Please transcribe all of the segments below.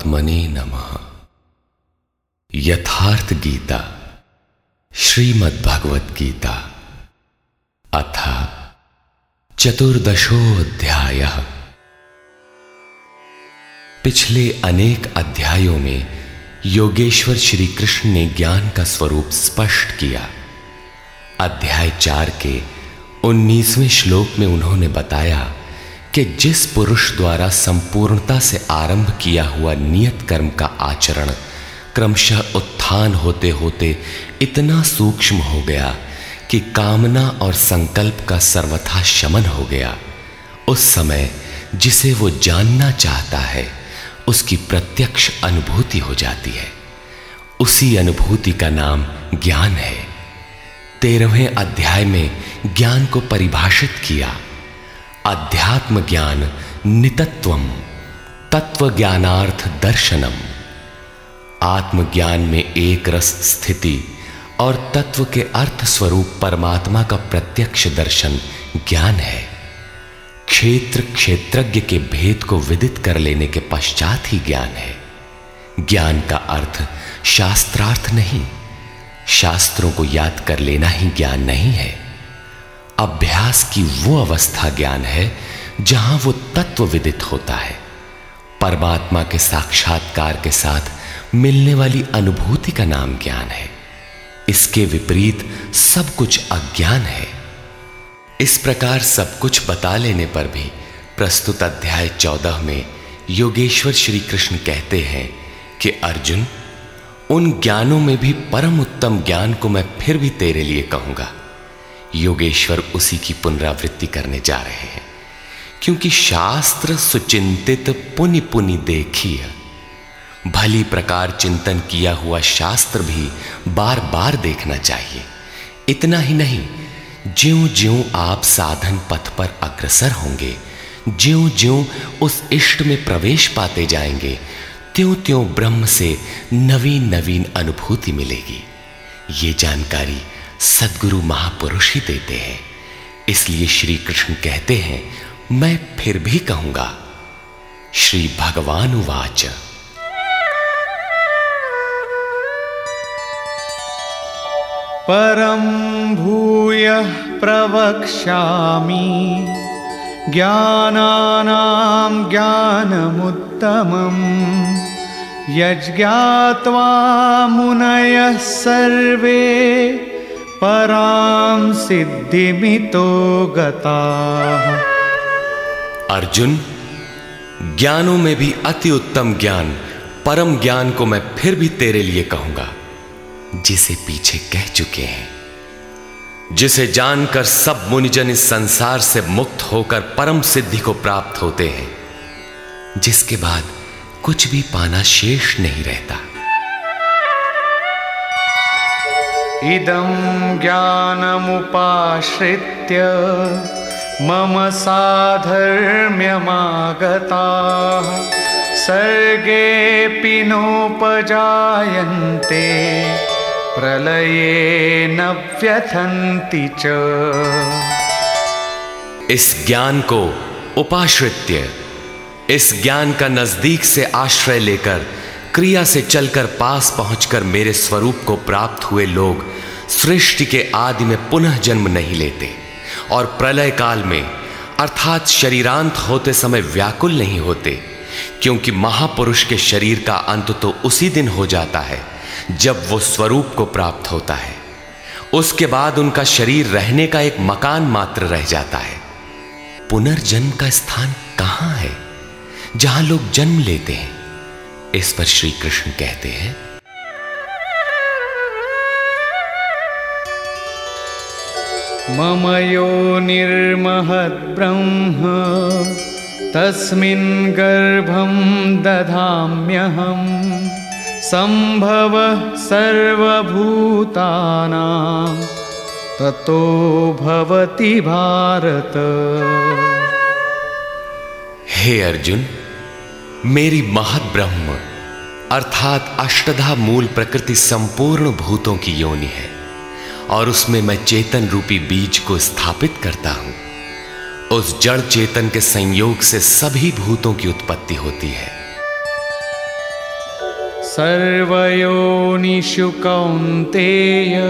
परमात्मने नमः। यथार्थ गीता श्रीमद् भगवत गीता अथ चतुर्दशोध्याय पिछले अनेक अध्यायों में योगेश्वर श्री कृष्ण ने ज्ञान का स्वरूप स्पष्ट किया। अध्याय चार के उन्नीसवें श्लोक में उन्होंने बताया कि जिस पुरुष द्वारा संपूर्णता से आरंभ किया हुआ नियत कर्म का आचरण क्रमशः उत्थान होते होते इतना सूक्ष्म हो गया कि कामना और संकल्प का सर्वथा शमन हो गया। उस समय जिसे वो जानना चाहता है, उसकी प्रत्यक्ष अनुभूति हो जाती है। उसी अनुभूति का नाम ज्ञान है। तेरहवें अध्याय में ज्ञान को परिभाषित किया। अध्यात्म ज्ञान नितत्वम तत्व ज्ञानार्थ दर्शनम आत्मज्ञान में एक रस स्थिति और तत्व के अर्थ स्वरूप परमात्मा का प्रत्यक्ष दर्शन ज्ञान है। क्षेत्र क्षेत्रज्ञ के भेद को विदित कर लेने के पश्चात ही ज्ञान है। ज्ञान का अर्थ शास्त्रार्थ नहीं, शास्त्रों को याद कर लेना ही ज्ञान नहीं है। अभ्यास की वो अवस्था ज्ञान है जहाँ वो तत्व विदित होता है। परमात्मा के साक्षात्कार के साथ मिलने वाली अनुभूति का नाम ज्ञान है। इसके विपरीत सब कुछ अज्ञान है। इस प्रकार सब कुछ बता लेने पर भी प्रस्तुत अध्याय चौदह में योगेश्वर श्री कृष्ण कहते हैं कि, अर्जुन, उन ज्ञानों में भी परम उत्तम ज्ञान को मैं फिर भी तेरे लिए कहूँगा। योगेश्वर उसी की पुनरावृत्ति करने जा रहे हैं। क्योंकि शास्त्र सुचिंतित पुनि पुनि देखिए भली प्रकार चिंतन किया हुआ शास्त्र भी बार बार देखना चाहिए। इतना ही नहीं ज्यो ज्यो आप साधन पथ पर अग्रसर होंगे ज्यो ज्यो उस इष्ट में प्रवेश पाते जाएँगे त्यों त्यों ब्रह्म से नवीन नवीन अनुभूति मिलेगी। ये जानकारी सदगुरु महापुरुष ही देते हैं। इसलिए श्री कृष्ण कहते हैं, मैं फिर भी कहूँगा, श्री भगवान उवाच। परम भूय प्रवक्ष्यामि, ज्ञानानां ज्ञानमुत्तमम्, यज्ञात्वा मुनयः सर्वे पराम सिद्धिमितो गता। अर्जुन, ज्ञानों में भी अति उत्तम ज्ञान, परम ज्ञान को मैं फिर भी तेरे लिए कहूँगा, जिसे पीछे कह चुके हैं, जिसे जानकर सब मुनिजन इस संसार से मुक्त होकर परम सिद्धि को प्राप्त होते हैं, जिसके बाद कुछ भी पाना शेष नहीं रहता। इदं ज्ञानमुपाश्रित्य मम साधर्म्यमागताः। सर्गेऽपि नोपजायन्ते, प्रलये न व्यथन्ति च। इस ज्ञान को उपाश्रित्य, इस ज्ञान का नज़दीक से आश्रय लेकर क्रिया से चलकर पास पहुंचकर मेरे स्वरूप को प्राप्त हुए लोग सृष्टि के आदि में पुनः जन्म नहीं लेते और प्रलय काल में, अर्थात शरीरांत होते समय व्याकुल नहीं होते, क्योंकि महापुरुष के शरीर का अंत तो उसी दिन हो जाता है, जब वो स्वरूप को प्राप्त होता है। उसके बाद उनका शरीर रहने का एक मकान मात्र रह जाता है। पुनर्जन्म का स्थान कहाँ है, जहाँ लोग जन्म लेते हैं? इस पर श्री कृष्ण कहते हैं मम यो निर्महद् ब्रह्म तस्मिन् गर्भं दधाम्यहं सम्भव सर्वभूतानां ततो भवति भारत। हे अर्जुन मेरी महत ब्रह्म, अर्थात अष्टधा मूल प्रकृति संपूर्ण भूतों की योनि है, और उसमें मैं चेतन रूपी बीज को स्थापित करता हूँ। उस जड़ चेतन के संयोग से सभी भूतों की उत्पत्ति होती है। सर्वयोनिषु कौन्तेय,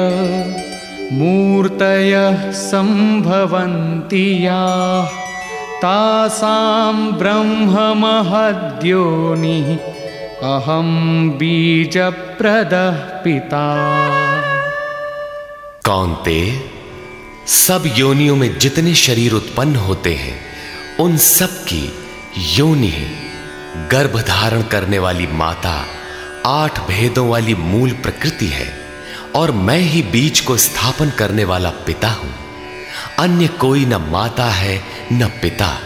मूर्तयः सम्भवन्ति तासां ब्रह्ममहद्योनिः अहं बीजप्रदः पिता। कौनते सब योनियों में जितने शरीर उत्पन्न होते हैं, उन सब की योनि गर्भ धारण करने वाली माता आठ भेदों वाली मूल प्रकृति है, और मैं ही बीज को स्थापन करने वाला पिता हूँ। अन्य कोई न माता है, न पिता।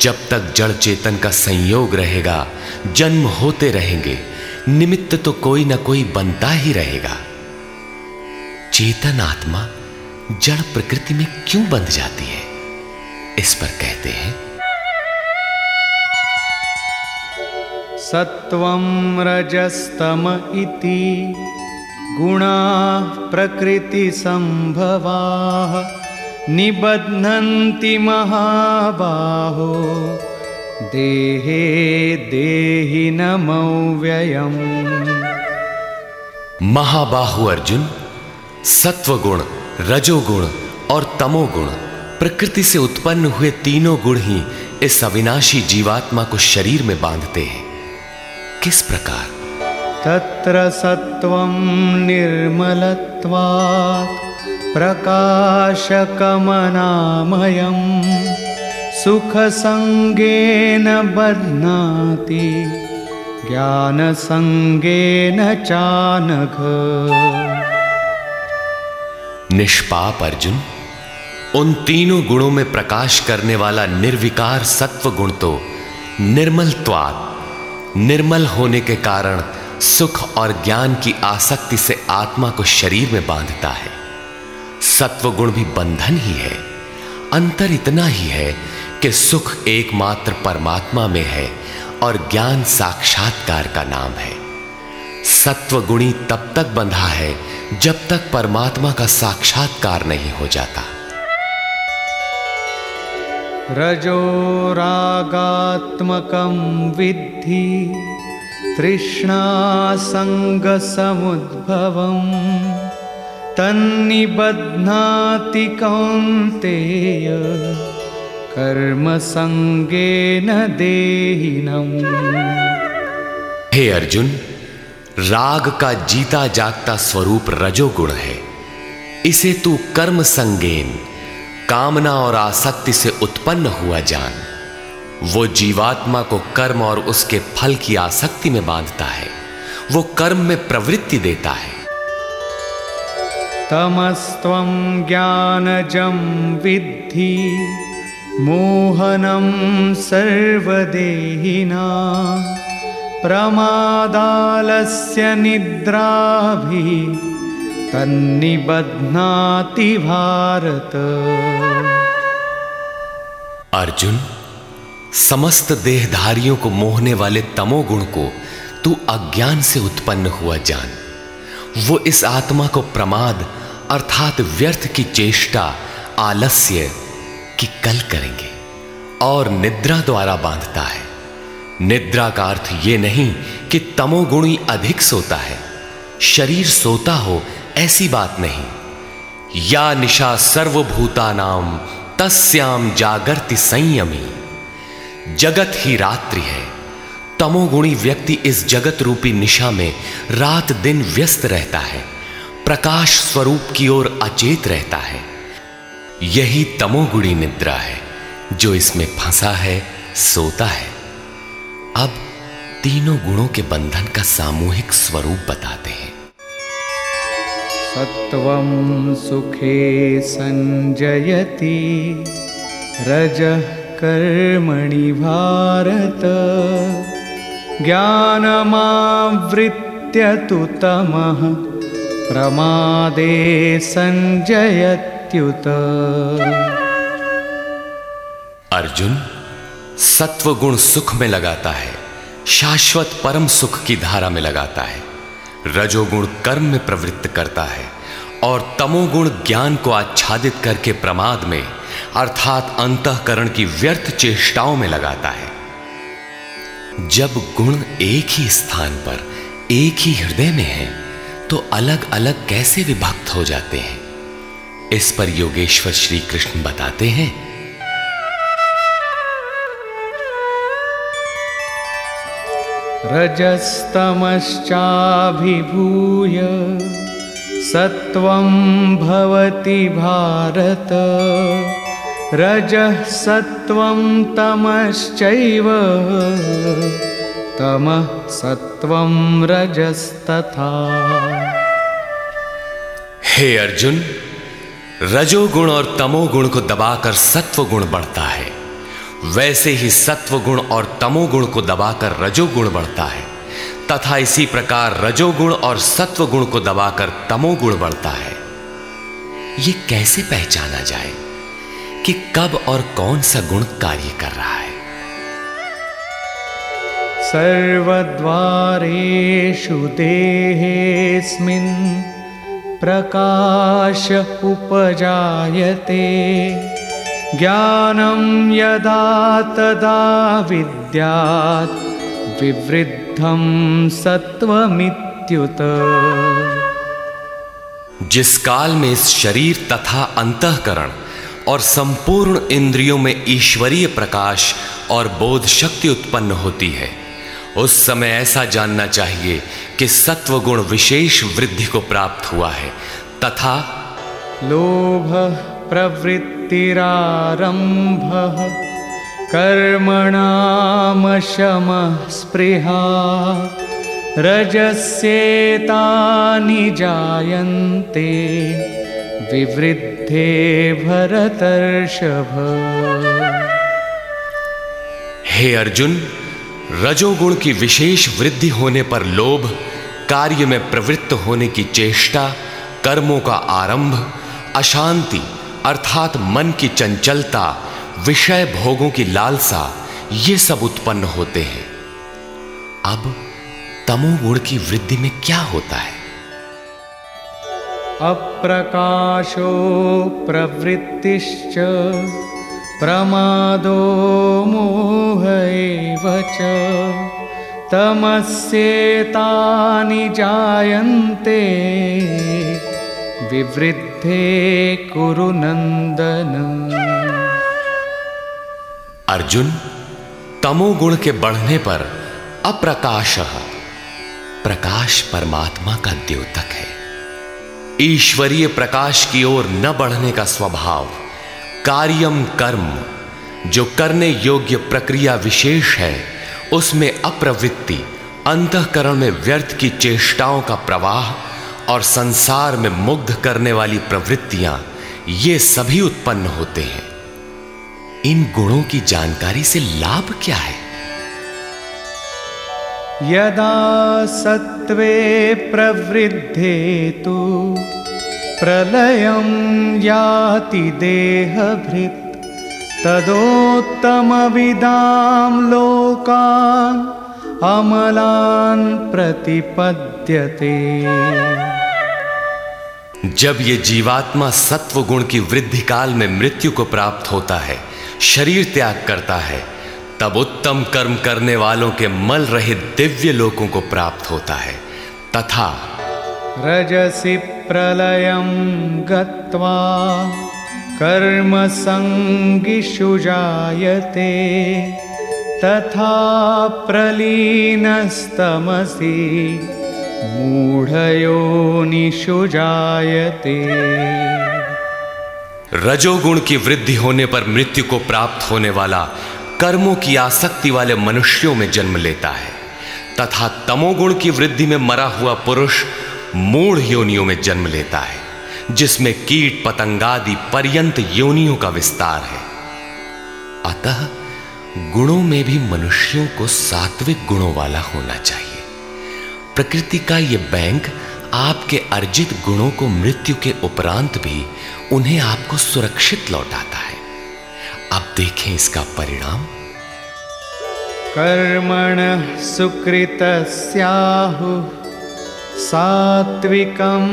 जब तक जड़ चेतन का संयोग रहेगा, जन्म होते रहेंगे। निमित्त तो कोई ना कोई बनता ही रहेगा। चेतन आत्मा जड़ प्रकृति में क्यों बंध जाती है? इस पर कहते हैं। सत्वं रजस्तम गुणा प्रकृतिसम्भवाः निबध्नन्ति महाबाहो। देहे देहि नमव्ययम्। महाबाहु अर्जुन सत्वगुण रजोगुण और तमोगुण प्रकृति से उत्पन्न हुए तीनों गुण ही इस अविनाशी जीवात्मा को शरीर में बांधते हैं। किस प्रकार? तत्र सत्वं निर्मलत्वात्। प्रकाशकमनामयं सुखसङ्गेन बध्नाति ज्ञानसङ्गेन चानघ। निष्पाप अर्जुन, उन तीनों गुणों में प्रकाश करने वाला निर्विकार सत्व गुण तो निर्मल निर्मलत्वात्, निर्मल होने के कारण सुख और ज्ञान की आसक्ति से आत्मा को शरीर में बांधता है। सत्व गुण भी बंधन ही है। अंतर इतना ही है कि सुख एकमात्र परमात्मा में है और ज्ञान साक्षात्कार का नाम है। सत्व गुणी तब तक बंधा है जब तक परमात्मा का साक्षात्कार नहीं हो जाता। रजो रजोरागात्मकं विद्धि तृष्णासङ्गसमुद्भवं तन्निबध्नाति कौन्तेय कर्मसङ्गेन देहिनम्। हे अर्जुन, राग का जीता जागता स्वरूप रजोगुण है। इसे तू कर्म संगेन कामना और आसक्ति से उत्पन्न हुआ जान। वो जीवात्मा को कर्म और उसके फल की आसक्ति में बांधता है। वो कर्म में प्रवृत्ति देता है। तमस्त्वं ज्ञानजं विद्धि, मोहनं सर्वदेहिना, प्रमादालस्य निद्राभिः तन्निबध्नाति भारत। अर्जुन, समस्त देहधारियों को मोहने वाले तमोगुण को तू अज्ञान से उत्पन्न हुआ जान। वो इस आत्मा को प्रमाद, अर्थात व्यर्थ की चेष्टा, आलस्य की कल करेंगे और निद्रा द्वारा बांधता है। निद्रा का अर्थ यह नहीं कि तमोगुणी अधिक सोता है। शरीर सोता हो, ऐसी बात नहीं। या निशा सर्वभूता नाम तस्याम जागरति संयमी। जगत ही रात्रि है तमोगुणी व्यक्ति इस जगत रूपी निशा में रात दिन व्यस्त रहता है, प्रकाश स्वरूप की ओर अचेत रहता है। यही तमोगुणी निद्रा है, जो इसमें फंसा है, सोता है। अब तीनों गुणों के बंधन का सामूहिक स्वरूप बताते हैं। सत्वं सुखे सञ्जयति रजः कर्मणि भारत। ज्ञानमावृत्य तु तमः प्रमादे सञ्जयत्युत अर्जुन सत्व गुण सुख में लगाता है, शाश्वत परम सुख की धारा में लगाता है, रजोगुण कर्म में प्रवृत्त करता है, और तमोगुण ज्ञान को आच्छादित करके प्रमाद में, अर्थात अंतकरण की व्यर्थ चेष्टाओं में लगाता है। जब गुण एक ही स्थान पर, एक ही हृदय में है तो अलग अलग कैसे विभक्त हो जाते हैं? इस पर योगेश्वर श्री कृष्ण बताते हैं। रजस्तमश्चाभिभूय सत्वं भवति भारत। रजः सत्वं तमश्चैव। तमः सत्वं रजस्तथा। हे अर्जुन, रजोगुण और तमोगुण को दबाकर सत्व गुण बढ़ता है। वैसे ही सत्व गुण और तमोगुण को दबाकर रजोगुण बढ़ता है। तथा इसी प्रकार रजोगुण और सत्व गुण को दबाकर तमोगुण बढ़ता है। ये कैसे पहचाना जाए? कि कब और कौन सा गुण कार्य कर रहा है। सर्वद्वारेषु देहेऽस्मिन् प्रकाश उपजायते। ज्ञानं यदा तदा विद्यात् विवृद्धं सत्वमित्युत जिस काल में इस शरीर तथा अंतकरण और संपूर्ण इंद्रियों में ईश्वरीय प्रकाश और बोध शक्ति उत्पन्न होती है। उस समय ऐसा जानना चाहिए कि सत्व गुण विशेष वृद्धि को प्राप्त हुआ है, तथा लोभ प्रवृत्तिरारम्भः कर्मणामशमः स्पृहा। रजस्येतानि जायन्ते, विवृद्धे भरतर्षभ। हे अर्जुन, रजोगुण की विशेष वृद्धि होने पर लोभ, कार्य में प्रवृत्त होने की चेष्टा, कर्मों का आरंभ, अशांति अर्थात मन की चंचलता, विषय भोगों की लालसा, ये सब उत्पन्न होते हैं। अब तमोगुण की वृद्धि में क्या होता है? अप्रकाशो प्रवृत्तिश्च प्रमादो मोह च। तमस्येतानि जायन्ते विवृद्धे कुरु नंदन अर्जुन तमोगुण के बढ़ने पर अप्रकाश। प्रकाश परमात्मा का द्योतक है। ईश्वरीय प्रकाश की ओर न बढ़ने का स्वभाव, कार्यम कर्म, जो करने योग्य प्रक्रिया विशेष है, उसमें अप्रवृत्ति, अंतकरण में व्यर्थ की चेष्टाओं का प्रवाह और संसार में मुग्ध करने वाली प्रवृत्तियाँ, ये सभी उत्पन्न होते हैं। इन गुणों की जानकारी से लाभ क्या है? यदा सत्त्वे प्रवृद्धे तु प्रलयं याति देहभृत्, तदोत्तमविदां लोकान् अमलान् प्रतिपद्यते। जब ये जीवात्मा सत्व गुण की वृद्धि काल में मृत्यु को प्राप्त होता है, शरीर त्याग करता है तब उत्तम कर्म करने वालों के मल रहित दिव्य लोकों को प्राप्त होता है। तथा रजसि प्रलयं गत्वा कर्मसङ्गिषु जायते तथा प्रलीनस्तमसि मूढयोनिषु जायते। रजोगुण की वृद्धि होने पर मृत्यु को प्राप्त होने वाला कर्मों की आसक्ति वाले मनुष्यों में जन्म लेता है, तथा तमोगुण की वृद्धि में मरा हुआ पुरुष मूढ़ योनियों में जन्म लेता है, जिसमें कीट पतंगादि पर्यंत योनियों का विस्तार है। अतः गुणों में भी मनुष्यों को सात्विक गुणों वाला होना चाहिए। प्रकृति का यह बैंक आपके अर्जित गुणों को मृत्यु के उपरांत भी उन्हें आपको सुरक्षित लौटाता है। अब देखें इसका परिणाम। कर्मण सुकृतस्याहुः सात्विकं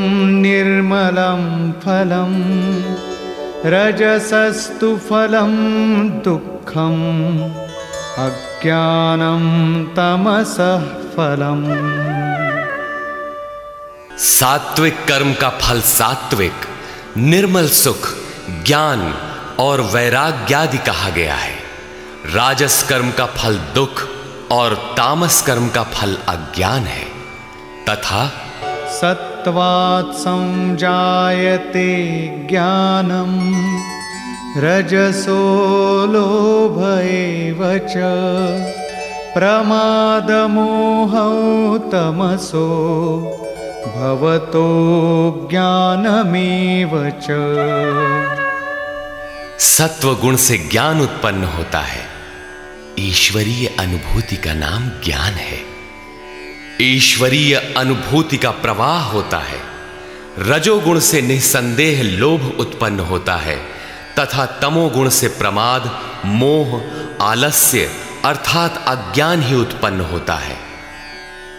निर्मलं फलं रजसस्तु फलं दुःखम् अज्ञानं तमसः फलम् सात्विक कर्म का फल सात्विक निर्मल सुख ज्ञान और वैराग्यादि कहा गया है। राजस कर्म का फल दुख और तामस कर्म का फल अज्ञान है। तथा सत्वात् संजायते ज्ञानम, रजसो लोभ एव च, प्रमादमोहौ तमसो, भवतो ज्ञानमेव च। सत्व गुण से ज्ञान उत्पन्न होता है। ईश्वरीय अनुभूति का नाम ज्ञान है। ईश्वरीय अनुभूति का प्रवाह होता है। रजोगुण से निसंदेह लोभ उत्पन्न होता है। तथा तमोगुण से प्रमाद, मोह, आलस्य अर्थात अज्ञान ही उत्पन्न होता है।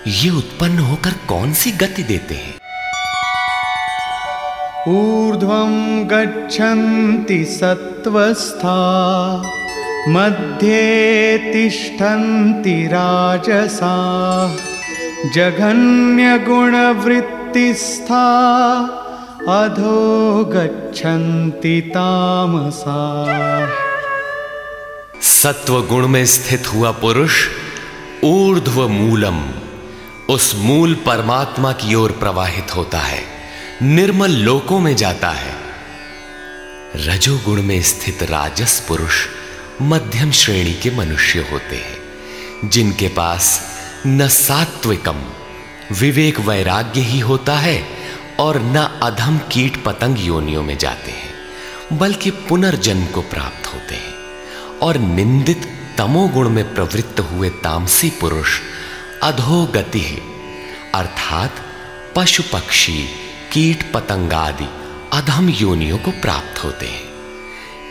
ये उत्पन्न होकर कौन सी गति देते हैं? ऊर्ध्वं गच्छन्ति सत्त्वस्था, मध्ये तिष्ठन्ति राजसा, जघन्यगुणवृत्तिस्था, अधो गच्छन्ति तामसा। सत्व गुण में स्थित हुआ पुरुष ऊर्ध्व मूलम उस मूल परमात्मा की ओर प्रवाहित होता है। निर्मल लोकों में जाता है। रजोगुण में स्थित राजस पुरुष मध्यम श्रेणी के मनुष्य होते हैं, जिनके पास न सात्विकम, विवेक वैराग्य ही होता है और न अधम कीट पतंग योनियों में जाते हैं, बल्कि पुनर्जन्म को प्राप्त होते हैं। और निंदित तमोगुण में प्रवृत्त हुए तामसी पुरुष अधोगति अर्थात पशु पक्षी कीट पतंगादि अधम योनियों को प्राप्त होते हैं।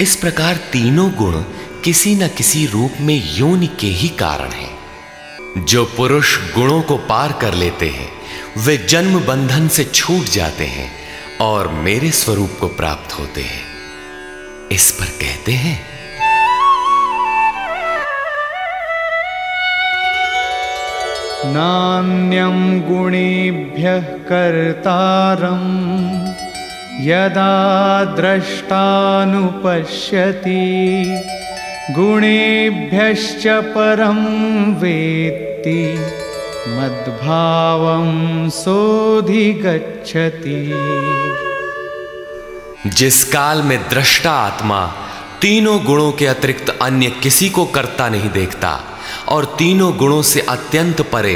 इस प्रकार तीनों गुण किसी न किसी रूप में योनि के ही कारण हैं। जो पुरुष गुणों को पार कर लेते हैं, वे जन्म बंधन से छूट जाते हैं और मेरे स्वरूप को प्राप्त होते हैं। इस पर कहते हैं नान्यं गुणेभ्यः कर्तारं, यदा द्रष्टानुपश्यति। गुणेभ्यश्च परं वेत्ति, मद्भावं सोऽधिगच्छति। जिस काल में दृष्टा आत्मा तीनों गुणों के अतिरिक्त अन्य किसी को करता नहीं देखता, और तीनों गुणों से अत्यंत परे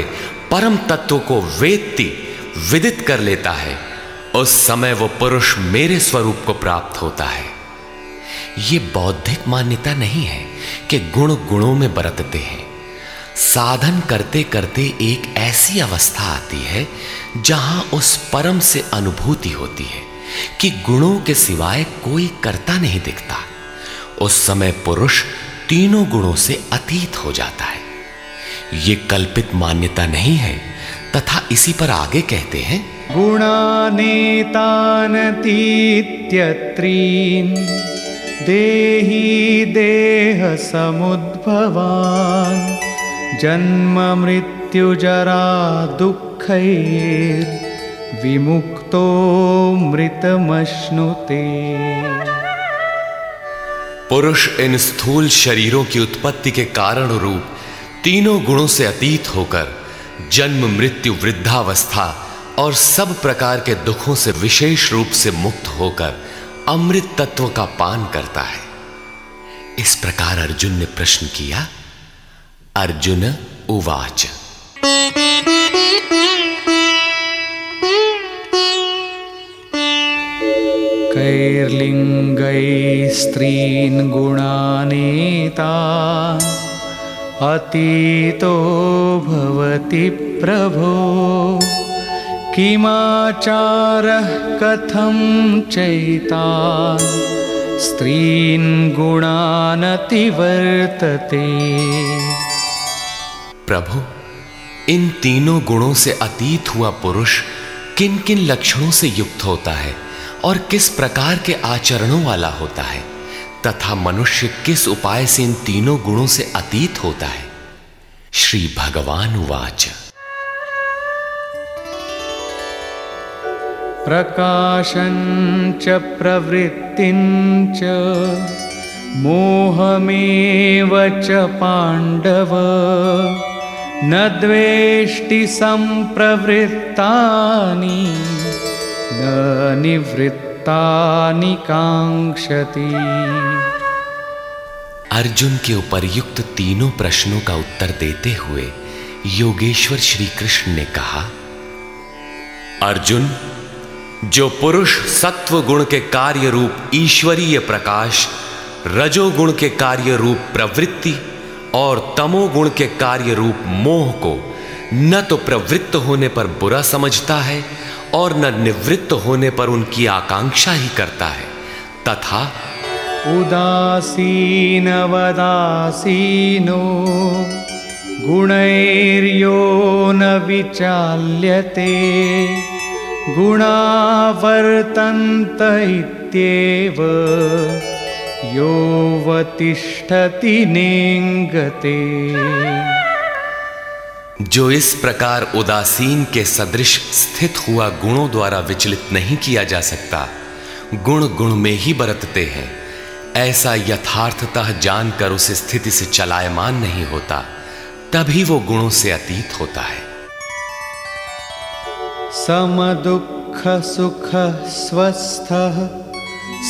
परम तत्व को वेत्ति विदित कर लेता है। उस समय वो पुरुष मेरे स्वरूप को प्राप्त होता है। ये बौद्धिक मान्यता नहीं है कि गुण गुणों में बरतते हैं। साधन करते करते एक ऐसी अवस्था आती है जहाँ उस परम से अनुभूति होती है कि गुणों के सिवाय कोई करता नहीं दिखता। उस समय पुरुष तीनों गुणों से अतीत हो जाता है। ये कल्पित मान्यता नहीं है, तथा इसी पर आगे कहते हैं, गुणानेतानतीत्यत्रीन्, देही देहसमुद्भवान् जन्ममृत्युजरा दुःखैर्विमुक्तो मृतमश्नुते। पुरुष इन स्थूल शरीरों की उत्पत्ति के कारण रूप तीनों गुणों से अतीत होकर जन्म, मृत्यु, वृद्धावस्था और सब प्रकार के दुखों से विशेष रूप से मुक्त होकर अमृत तत्व का पान करता है। इस प्रकार अर्जुन ने प्रश्न किया, अर्जुन उवाच। कैर्लिङ्गैस्त्रीन् गुणानेता अतीतो भवति प्रभो। किमाचारः कथं चैतान् स्त्रीन् गुणानतिवर्तते प्रभु, इन तीनों गुणों से अतीत हुआ पुरुष किन किन लक्षणों से युक्त होता है? और किस प्रकार के आचरणों वाला होता है, तथा मनुष्य किस उपाय से इन तीनों गुणों से अतीत होता है? श्री भगवान वाच। उवाच प्रकाशञ्च प्रवृत्तिञ्च मोहमेव च पाण्डव। न द्वेष्टि सम्प्रवृत्तानि। न निवृत्तानि अर्जुन के उपर्युक्त तीनों प्रश्नों का उत्तर देते हुए योगेश्वर श्री कृष्ण ने कहा, अर्जुन, जो पुरुष सत्व गुण के कार्य रूप ईश्वरीय प्रकाश, रजोगुण के कार्य रूप प्रवृत्ति और तमोगुण के कार्य रूप मोह को न तो प्रवृत्त होने पर बुरा समझता है और न निवृत्त होने पर उनकी आकांक्षा ही करता है। तथा उदासीनवदासीनो, गुणैर्यो न विचाल्यते गुणावर्तन्त इत्येव योवतिष्ठति नेंगते जो इस प्रकार उदासीन के सदृश स्थित हुआ गुणों द्वारा विचलित नहीं किया जा सकता, गुण गुण में ही बरतते हैं। ऐसा यथार्थतः जानकर उस स्थिति से चलायमान नहीं होता, तभी वो गुणों से अतीत होता है। सम दुख सुख स्वस्थ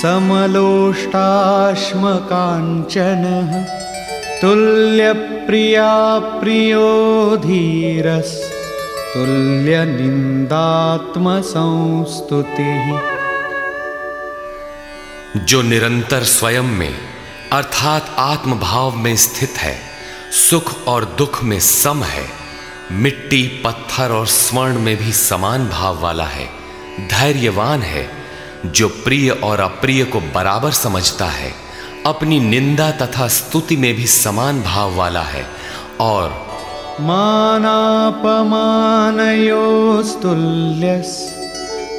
समलोष्टाश्मकाञ्चनः तुल्यप्रिया प्रियो धीरस् तुल्यनिन्दात्मसंस्तुतिः। जो निरंतर स्वयं में, अर्थात आत्मभाव में स्थित है, सुख और दुख में सम है, मिट्टी, पत्थर और स्वर्ण में भी समान भाव वाला है, धैर्यवान है, जो प्रिय और अप्रिय को बराबर समझता है। अपनी निंदा तथा स्तुति में भी समान भाव वाला है और मानापमानयोस्तुल्यस्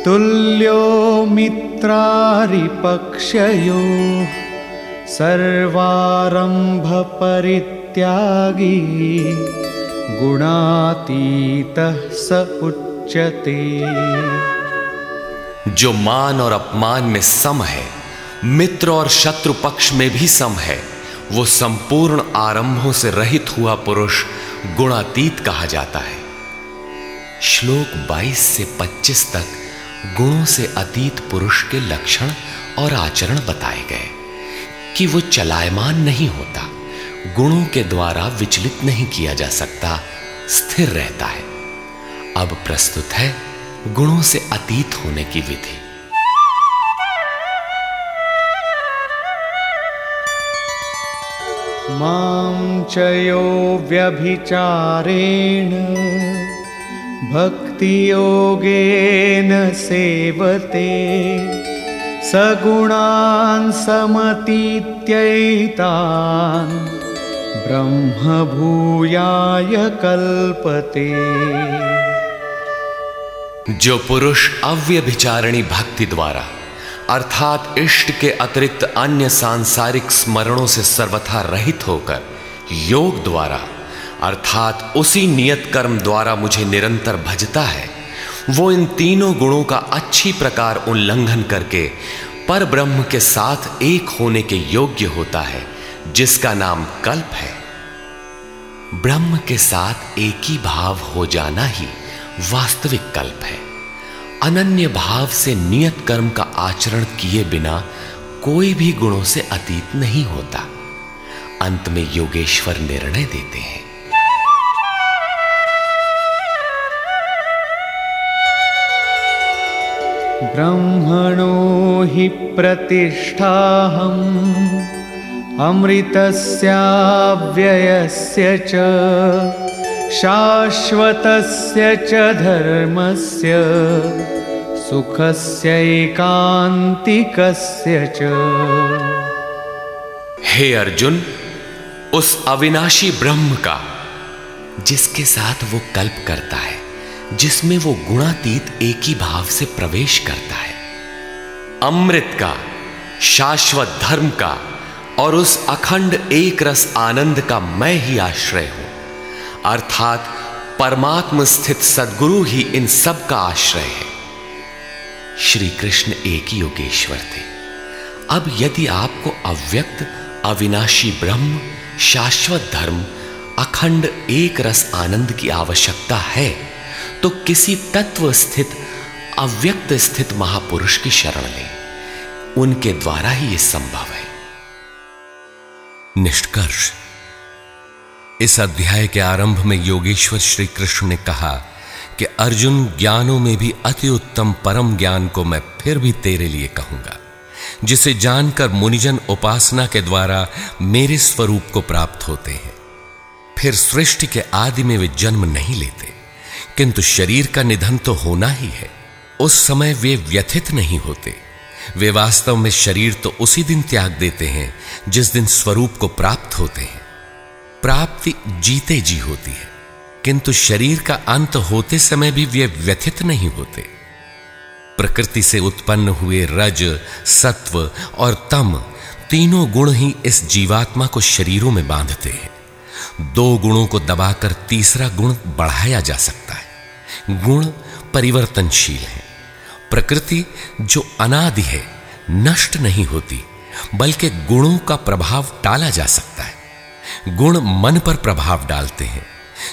तुल्यो मित्रारिपक्षयो सर्वारम्भपरित्यागी गुणातीतः स उच्यते। जो मान और अपमान में सम है मित्र और शत्रु पक्ष में भी सम है। वो संपूर्ण आरंभों से रहित हुआ पुरुष गुणातीत कहा जाता है। श्लोक 22 से 25 तक गुणों से अतीत पुरुष के लक्षण और आचरण बताए गए कि वो चलायमान नहीं होता, गुणों के द्वारा विचलित नहीं किया जा सकता, स्थिर रहता है। अब प्रस्तुत है गुणों से अतीत होने की विधि। मां च यो व्यभिचारेण भक्तियोगेन सेवते सगुणान् समतीत्यैतान् ब्रह्मभूयाय कल्पते। जो पुरुष अव्यभिचारिणी भक्ति द्वारा अर्थात इष्ट के अतिरिक्त अन्य सांसारिक स्मरणों से सर्वथा रहित होकर योग द्वारा, अर्थात उसी नियत कर्म द्वारा मुझे निरंतर भजता है, वो इन तीनों गुणों का अच्छी प्रकार उल्लंघन करके पर ब्रह्म के साथ एक होने के योग्य होता है, जिसका नाम कल्प है। ब्रह्म के साथ एक ही भाव हो जाना ही वास्तविक कल्प है। अनन्य भाव से नियत कर्म का आचरण किए बिना कोई भी गुणों से अतीत नहीं होता। अंत में योगेश्वर निर्णय देते हैं। ब्रह्मणो हि प्रतिष्ठाहम्, अमृतस्याव्ययस्य च। शाश्वतस्य च धर्मस्य सुखस्यैकान्तिकस्य च। हे अर्जुन, उस अविनाशी ब्रह्म का, जिसके साथ वो कल्प करता है, जिसमें वो गुणातीत एक ही भाव से प्रवेश करता है, अमृत का, शाश्वत धर्म का, और उस अखंड एक रस आनंद का मैं ही आश्रय हूँ। अर्थात परमात्म स्थित सदगुरु ही इन सब का आश्रय है। श्री कृष्ण एक ही योगेश्वर थे। अब यदि आपको अव्यक्त, अविनाशी ब्रह्म, शाश्वत धर्म, अखंड एक रस आनंद की आवश्यकता है तो किसी तत्व स्थित, अव्यक्त स्थित महापुरुष की शरण लें। उनके द्वारा ही यह संभव है। निष्कर्ष। इस अध्याय के आरंभ में योगेश्वर श्री कृष्ण ने कहा कि अर्जुन ज्ञानों में भी अति उत्तम परम ज्ञान को मैं फिर भी तेरे लिए कहूँगा, जिसे जानकर मुनिजन उपासना के द्वारा मेरे स्वरूप को प्राप्त होते हैं। फिर सृष्टि के आदि में वे जन्म नहीं लेते, किंतु शरीर का निधन तो होना ही है। उस समय वे व्यथित नहीं होते। वे वास्तव में शरीर तो उसी दिन त्याग देते हैं, जिस दिन स्वरूप को प्राप्त होते हैं। प्राप्ति जीते जी होती है। किंतु शरीर का अंत होते समय भी वे व्यथित नहीं होते। प्रकृति से उत्पन्न हुए रज, सत्व और तम तीनों गुण ही इस जीवात्मा को शरीरों में बांधते हैं। दो गुणों को दबाकर तीसरा गुण बढ़ाया जा सकता है। गुण परिवर्तनशील है। प्रकृति जो अनादि है, नष्ट नहीं होती, बल्कि गुणों का प्रभाव टाला जा सकता है। गुण मन पर प्रभाव डालते हैं।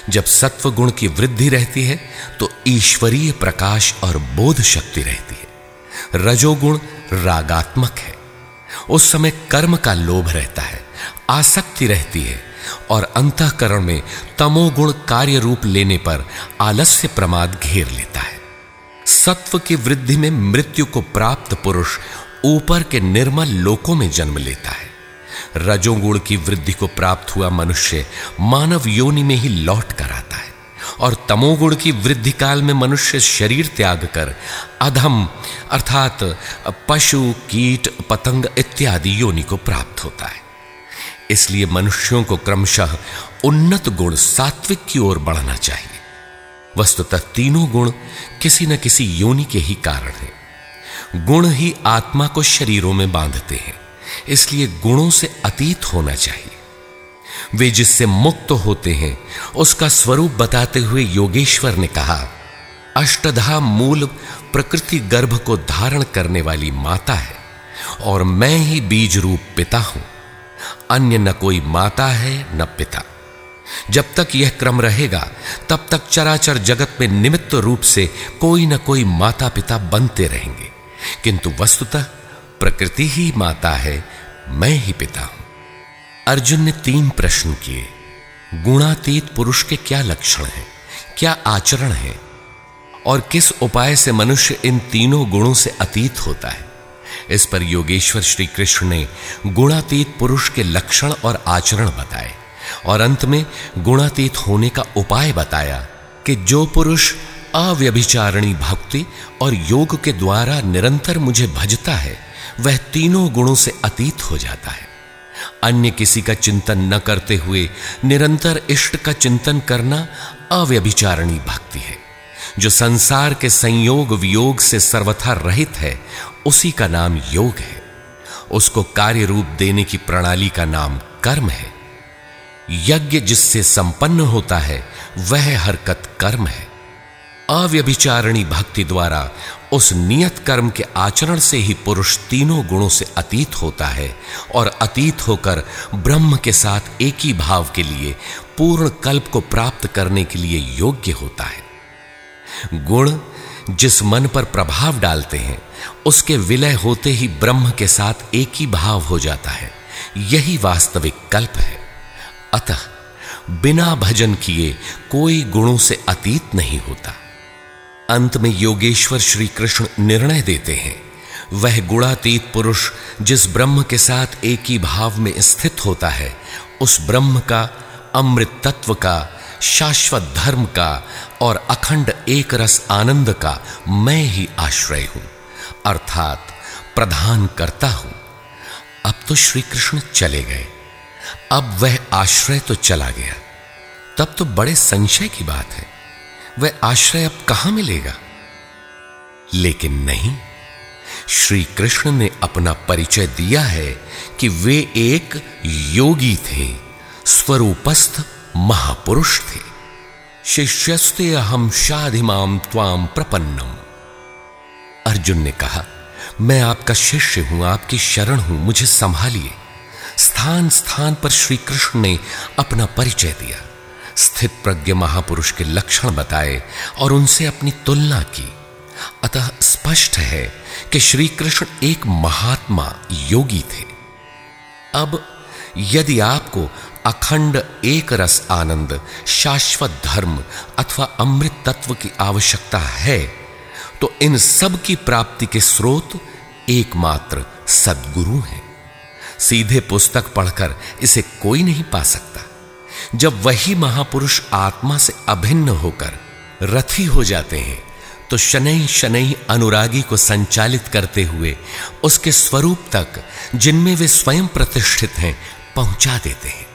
जब सत्व गुण की वृद्धि रहती है तो ईश्वरीय प्रकाश और बोध शक्ति रहती है। रजोगुण रागात्मक है। उस समय कर्म का लोभ रहता है, आसक्ति रहती है और अंतकरण में तमोगुण कार्य रूप लेने पर आलस्य प्रमाद घेर लेता है। सत्व की वृद्धि में मृत्यु को प्राप्त पुरुष ऊपर के निर्मल लोकों में जन्म लेता है। रजोगुण की वृद्धि को प्राप्त हुआ मनुष्य मानव योनि में ही लौट कर आता है। और तमोगुण की वृद्धि काल में मनुष्य शरीर त्याग कर, अधम, अर्थात, पशु, कीट, पतंग इत्यादि योनि को प्राप्त होता है। इसलिए मनुष्यों को क्रमशः उन्नत गुण सात्विक की ओर बढ़ना चाहिए। वस्तुतः तीनों गुण किसी न किसी योनि के ही कारण हैं। गुण ही आत्मा को शरीरों में बांधते हैं। इसलिए गुणों से अतीत होना चाहिए। वे जिससे मुक्त होते हैं, उसका स्वरूप बताते हुए योगेश्वर ने कहा, अष्टधा मूल प्रकृति गर्भ को धारण करने वाली माता है, और मैं ही बीज रूप पिता हूँ। अन्य न कोई माता है, न पिता। जब तक यह क्रम रहेगा, तब तक चराचर जगत में निमित्त रूप से कोई न कोई माता पिता बनते रहेंगे। किंतु वस्तुतः प्रकृति ही माता है, मैं ही पिता हूँ। अर्जुन ने तीन प्रश्न किए। गुणातीत पुरुष के क्या लक्षण हैं? क्या आचरण है? और किस उपाय से मनुष्य इन तीनों गुणों से अतीत होता है? इस पर योगेश्वर श्री कृष्ण ने गुणातीत पुरुष के लक्षण और आचरण बताए और अंत में गुणातीत होने का उपाय बताया कि जो पुरुष अव्यभिचारणी भक्ति और योग के द्वारा निरंतर मुझे भजता है वह तीनों गुणों से अतीत हो जाता है। अन्य किसी का चिंतन न करते हुए निरंतर इष्ट का चिंतन करना अव्यभिचारणी भक्ति है। जो संसार के संयोग वियोग से सर्वथा रहित है, उसी का नाम योग है। उसको कार्य रूप देने की प्रणाली का नाम कर्म है। यज्ञ जिससे संपन्न होता है, वह हरकत कर्म है। अव्यभिचारणी भक्ति द्वारा उस नियत कर्म के आचरण से ही पुरुष तीनों गुणों से अतीत होता है और अतीत होकर ब्रह्म के साथ एक ही भाव के लिए, पूर्ण कल्प को प्राप्त करने के लिए योग्य होता है। गुण जिस मन पर प्रभाव डालते हैं, उसके विलय होते ही ब्रह्म के साथ एक ही भाव हो जाता है। यही वास्तविक कल्प है। अतः बिना भजन किए कोई गुणों से अतीत नहीं होता। अंत में योगेश्वर श्री कृष्ण निर्णय देते हैं। वह गुणातीत पुरुष, जिस ब्रह्म के साथ एक ही भाव में स्थित होता है, उस ब्रह्म का, अमृत तत्व का, शाश्वत धर्म का और अखंड एक रस आनंद का मैं ही आश्रय हूँ, अर्थात प्रधान करता हूँ। अब तो श्री कृष्ण चले गए। अब वह आश्रय तो चला गया। तब तो बड़े संशय की बात है। वह आश्रय अब कहाँ मिलेगा? लेकिन नहीं श्री कृष्ण ने अपना परिचय दिया है कि वे एक योगी थे, स्वरूपस्थ महापुरुष थे। शिष्यस्ते अहम शाधिमाम त्वाम प्रपन्नम। अर्जुन ने कहा, मैं आपका शिष्य हूँ, आपकी शरण हूँ, मुझे संभालिए। स्थान स्थान पर श्री कृष्ण ने अपना परिचय दिया। स्थित प्रज्ञ महापुरुष के लक्षण बताए और उनसे अपनी तुलना की। अतः स्पष्ट है कि श्री कृष्ण एक महात्मा योगी थे। अब यदि आपको अखंड एक रस आनंद, शाश्वत धर्म अथवा अमृत तत्व की आवश्यकता है तो इन सब की प्राप्ति के स्रोत एकमात्र सदगुरु हैं। सीधे पुस्तक पढ़कर इसे कोई नहीं पा सकता। जब वही महापुरुष आत्मा से अभिन्न होकर रथी हो जाते हैं तो शनै शनै अनुरागी को संचालित करते हुए उसके स्वरूप तक जिनमें वे स्वयं प्रतिष्ठित हैं पहुँचा देते हैं।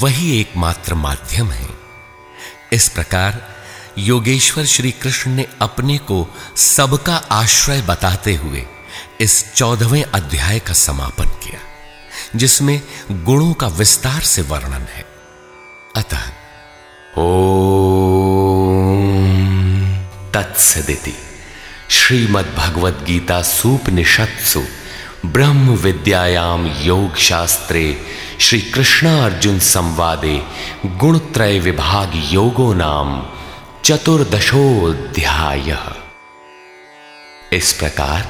वही एकमात्र माध्यम है। इस प्रकार योगेश्वर श्री कृष्ण ने अपने को सबका आश्रय बताते हुए इस चौदहवें अध्याय का समापन किया, जिसमें गुणों का विस्तार से वर्णन है। अतः। ओम। तत्सदिति। श्रीमद्भगवद गीता सूपनिषत्सु ब्रह्म विद्यायाम योग शास्त्रे श्री कृष्ण अर्जुन संवादे गुणत्रय विभाग योगो नाम चतुर्दशोध्याय इस प्रकार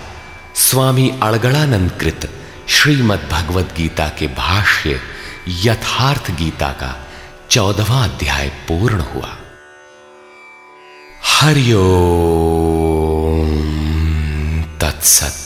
स्वामी अड़गड़ानंद कृत श्रीमद् भगवद गीता के भाष्य यथार्थ गीता का चौदवा अध्याय पूर्ण हुआ। हरिओ तत्सत।